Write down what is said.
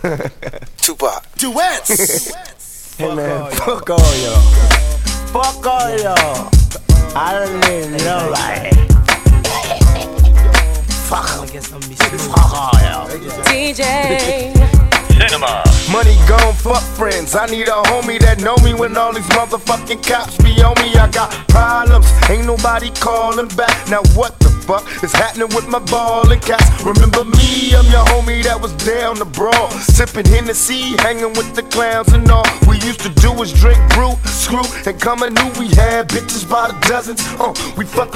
Tupac. Duets. Hey man, fuck all y'all. Fuck all y'all. I don't even know like. Fuck. Fuck all y'all. DJ. Cinema. Money gone, fuck friends. I need a homie that know me when all these motherfucking cops be on me. I got problems, ain't nobody calling back. Now what the fuck is happening with my ball and cats? Remember me, I'm your homie that was down the brawl. Sipping Hennessy, hanging with the clowns and all. We used to do is drink brew, screw, and come and we had bitches by the dozens. Uh, we fucking